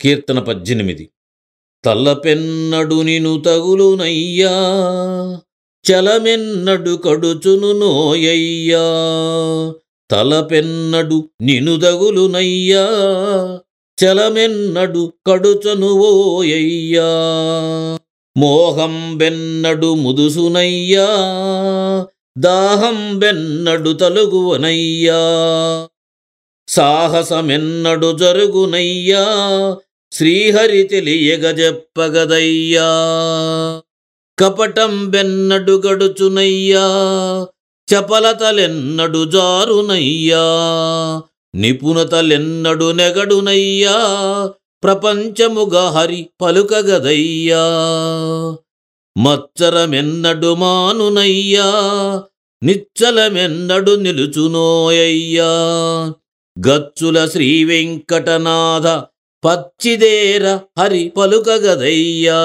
కీర్తన పద్దెనిమిది. తలపెన్నడు నిను తగులునయ్యా చలమెన్నడు కడుచును నోయయ్యా తలపెన్నడు నిను తగులునయ్యా చలమెన్నడు కడుచను ఓయయ్యా మోహం బెన్నడు ముదుసునయ్యా దాహం బెన్నడు తలుగువనయ్యా సాహసమెన్నడు జరుగునయ్యా శ్రీహరి తెలియగజెప్పగదయ్యా. కపటం బెన్నడు గడుచునయ్యా. చపలతలెన్నడు జారునయ్యా. నిపుణతలెన్నడు నెగడునయ్యా. ప్రపంచముగా హరి పలుకగదయ్యా. మచ్చరమెన్నడు మానునయ్యా. నిచ్చలమెన్నడు నిలుచునోయయ్యా. గచ్చుల శ్రీ వెంకటనాథ పచ్చిదేర హరి పలుకగదయ్యా